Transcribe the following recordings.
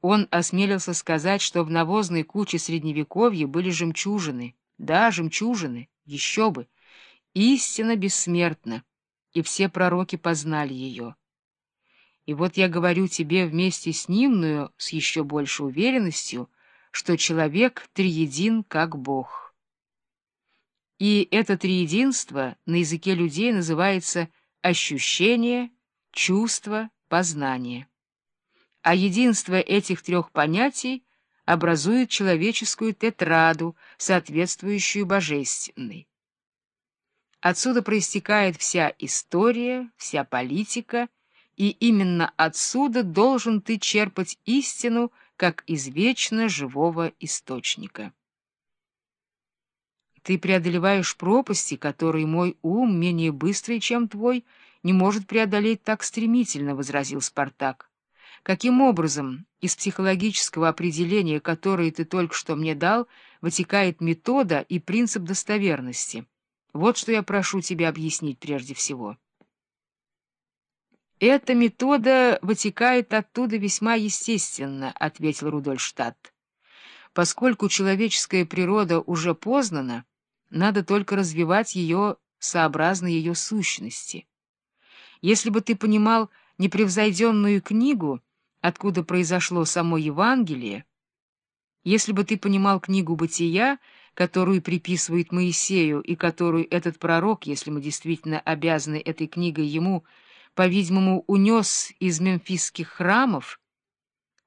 Он осмелился сказать, что в навозной куче Средневековья были жемчужины. Да, жемчужины, еще бы. Истина бессмертна, и все пророки познали ее. И вот я говорю тебе вместе с ним, но с еще большей уверенностью, что человек триедин, как Бог. И это триединство на языке людей называется ощущение, чувство, познание а единство этих трех понятий образует человеческую тетраду, соответствующую божественной. Отсюда проистекает вся история, вся политика, и именно отсюда должен ты черпать истину, как из вечно живого источника. Ты преодолеваешь пропасти, которые мой ум, менее быстрый, чем твой, не может преодолеть так стремительно, — возразил Спартак. Каким образом из психологического определения, которое ты только что мне дал, вытекает метода и принцип достоверности? Вот что я прошу тебя объяснить прежде всего. «Эта метода вытекает оттуда весьма естественно», — ответил Рудольштадт. «Поскольку человеческая природа уже познана, надо только развивать ее сообразно ее сущности. Если бы ты понимал непревзойденную книгу, откуда произошло само Евангелие, если бы ты понимал книгу «Бытия», которую приписывает Моисею и которую этот пророк, если мы действительно обязаны этой книгой ему, по-видимому, унес из мемфисских храмов,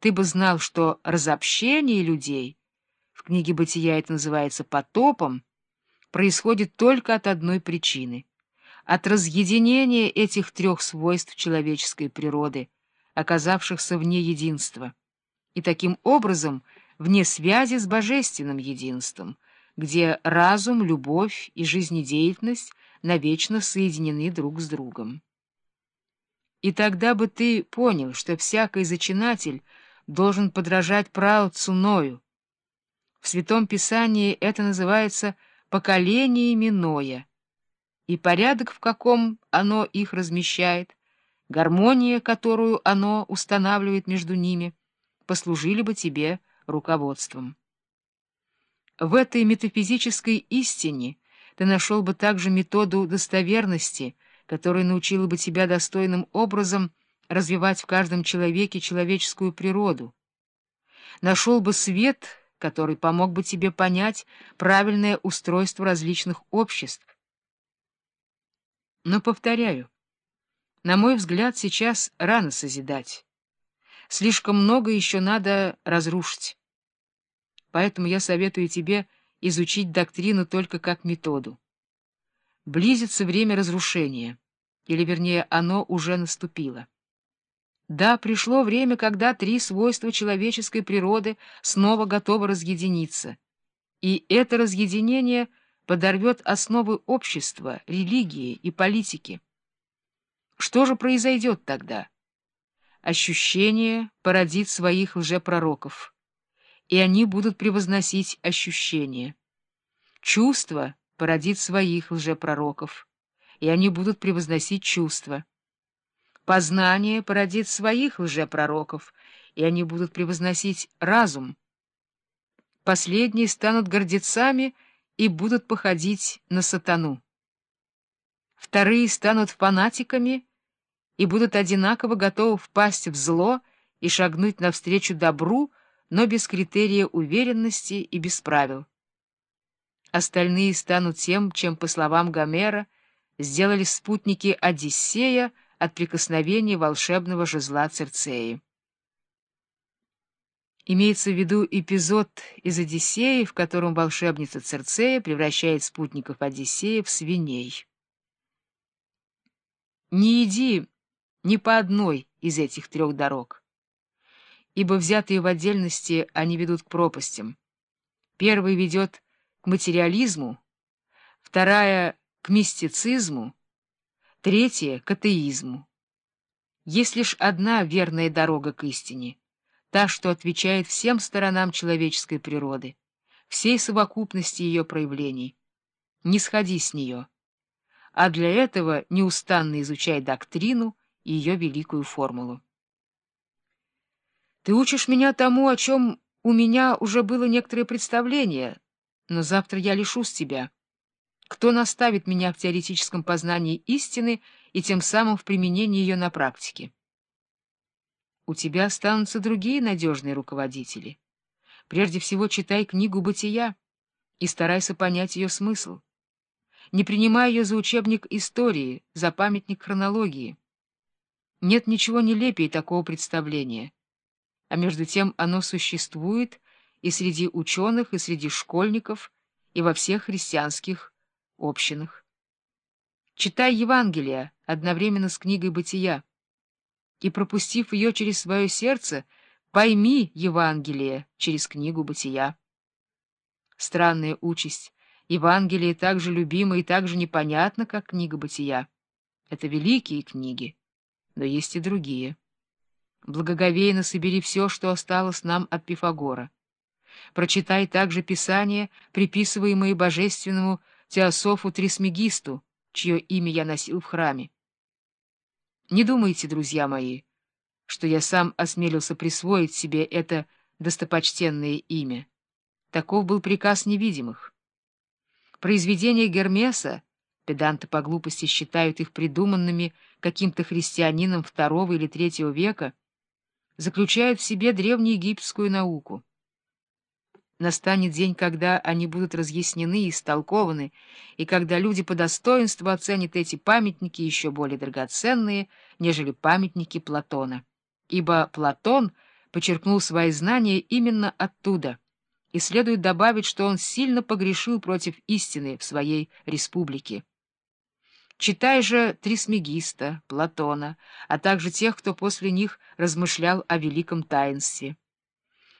ты бы знал, что разобщение людей, в книге «Бытия» это называется потопом, происходит только от одной причины — от разъединения этих трех свойств человеческой природы — оказавшихся вне единства, и таким образом вне связи с божественным единством, где разум, любовь и жизнедеятельность навечно соединены друг с другом. И тогда бы ты понял, что всякий зачинатель должен подражать праотцу Ною. В Святом Писании это называется «поколениями Ноя», и порядок, в каком оно их размещает, гармония, которую оно устанавливает между ними, послужили бы тебе руководством. В этой метафизической истине ты нашел бы также методу достоверности, которая научила бы тебя достойным образом развивать в каждом человеке человеческую природу. Нашел бы свет, который помог бы тебе понять правильное устройство различных обществ. Но, повторяю, на мой взгляд, сейчас рано созидать. Слишком много еще надо разрушить. Поэтому я советую тебе изучить доктрину только как методу. Близится время разрушения, или, вернее, оно уже наступило. Да, пришло время, когда три свойства человеческой природы снова готовы разъединиться, и это разъединение подорвет основы общества, религии и политики. Что же произойдет тогда? Ощущение породит своих лжепророков, и они будут превозносить ощущение. Чувство породит своих лжепророков, и они будут превозносить чувства. Познание породит своих лжепророков, и они будут превозносить разум. Последние станут гордецами и будут походить на сатану. Вторые станут фанатиками и будут одинаково готовы впасть в зло и шагнуть навстречу добру, но без критерия уверенности и без правил. Остальные станут тем, чем, по словам Гомера, сделали спутники Одиссея от прикосновения волшебного жезла Церцеи. Имеется в виду эпизод из «Одиссея», в котором волшебница Церцея превращает спутников Одиссея в свиней. «Не иди ни по одной из этих трех дорог, ибо взятые в отдельности они ведут к пропастям. Первая ведет к материализму, вторая — к мистицизму, третья — к атеизму. Есть лишь одна верная дорога к истине, та, что отвечает всем сторонам человеческой природы, всей совокупности ее проявлений. Не сходи с нее, а для этого неустанно изучай доктрину, ее великую формулу. Ты учишь меня тому, о чем у меня уже было некоторое представление, но завтра я лишусь тебя. Кто наставит меня в теоретическом познании истины и тем самым в применении ее на практике? У тебя останутся другие надежные руководители. Прежде всего читай книгу «Бытия» и старайся понять ее смысл. Не принимай ее за учебник истории, за памятник хронологии. Нет ничего нелепее такого представления — а между тем оно существует и среди ученых, и среди школьников, и во всех христианских общинах. Читай Евангелие одновременно с книгой «Бытия», и, пропустив ее через свое сердце, пойми Евангелие через книгу «Бытия». Странная участь. Евангелие так же любимо и так же непонятно, как книга «Бытия». Это великие книги, но есть и другие. Благоговейно собери все, что осталось нам от Пифагора. Прочитай также Писания, приписываемые божественному Теософу Трисмегисту, чье имя я носил в храме. Не думайте, друзья мои, что я сам осмелился присвоить себе это достопочтенное имя. Таков был приказ невидимых. Произведения Гермеса, педанты по глупости считают их придуманными каким-то христианином второго или третьего века, заключают в себе древнеегипетскую науку. Настанет день, когда они будут разъяснены и истолкованы, и когда люди по достоинству оценят эти памятники еще более драгоценные, нежели памятники Платона. Ибо Платон подчеркнул свои знания именно оттуда, и следует добавить, что он сильно погрешил против истины в своей республике. Читай же Трисмегиста, Платона, а также тех, кто после них размышлял о великом таинстве.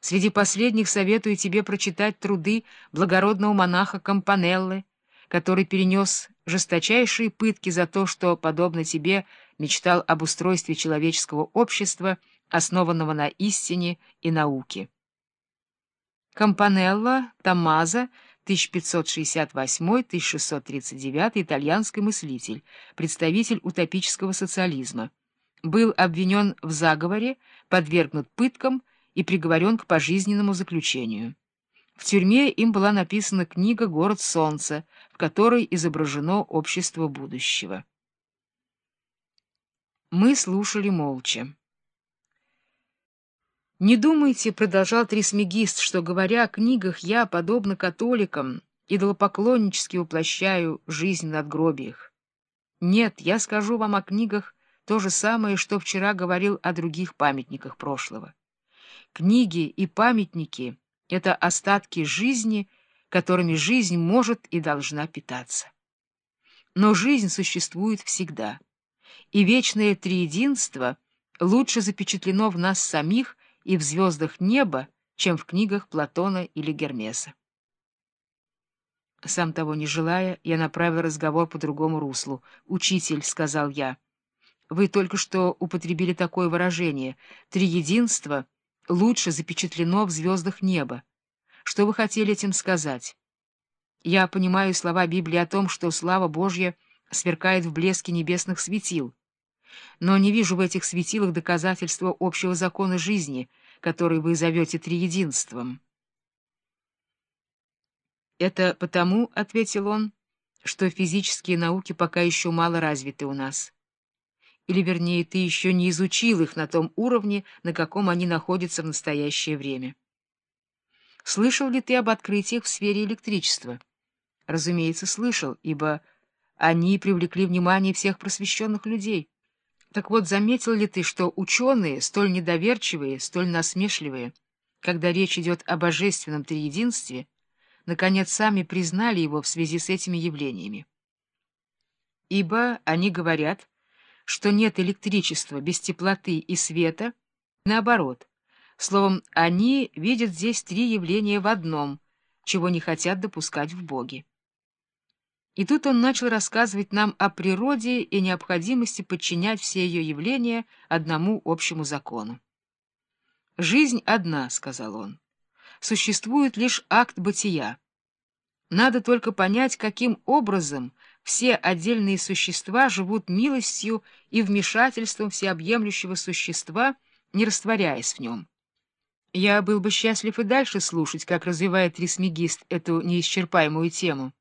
Среди последних советую тебе прочитать труды благородного монаха Кампанеллы, который перенес жесточайшие пытки за то, что, подобно тебе, мечтал об устройстве человеческого общества, основанного на истине и науке. Кампанелла, Томмазо 1568-1639 итальянский мыслитель, представитель утопического социализма. Был обвинен в заговоре, подвергнут пыткам и приговорен к пожизненному заключению. В тюрьме им была написана книга «Город солнца», в которой изображено общество будущего. Мы слушали молча. «Не думайте, — продолжал Трисмегист, — что, говоря о книгах, я, подобно католикам, идолопоклоннически воплощаю жизнь в надгробиях. Нет, я скажу вам о книгах то же самое, что вчера говорил о других памятниках прошлого. Книги и памятники — это остатки жизни, которыми жизнь может и должна питаться. Но жизнь существует всегда, и вечное триединство лучше запечатлено в нас самих — и в звездах неба, чем в книгах Платона или Гермеса. Сам того не желая, я направил разговор по другому руслу. «Учитель», — сказал я, — «вы только что употребили такое выражение. Триединство лучше запечатлено в звездах неба. Что вы хотели этим сказать? Я понимаю слова Библии о том, что слава Божья сверкает в блеске небесных светил но не вижу в этих светилах доказательства общего закона жизни, который вы зовете триединством. «Это потому, — ответил он, — что физические науки пока еще мало развиты у нас. Или, вернее, ты еще не изучил их на том уровне, на каком они находятся в настоящее время. Слышал ли ты об открытиях в сфере электричества? Разумеется, слышал, ибо они привлекли внимание всех просвещенных людей. Так вот, заметил ли ты, что ученые, столь недоверчивые, столь насмешливые, когда речь идет о божественном триединстве, наконец сами признали его в связи с этими явлениями? Ибо они говорят, что нет электричества без теплоты и света, наоборот. Словом, они видят здесь три явления в одном, чего не хотят допускать в Боге. И тут он начал рассказывать нам о природе и необходимости подчинять все ее явления одному общему закону. «Жизнь одна», — сказал он. «Существует лишь акт бытия. Надо только понять, каким образом все отдельные существа живут милостью и вмешательством всеобъемлющего существа, не растворяясь в нем. Я был бы счастлив и дальше слушать, как развивает трисмегист эту неисчерпаемую тему.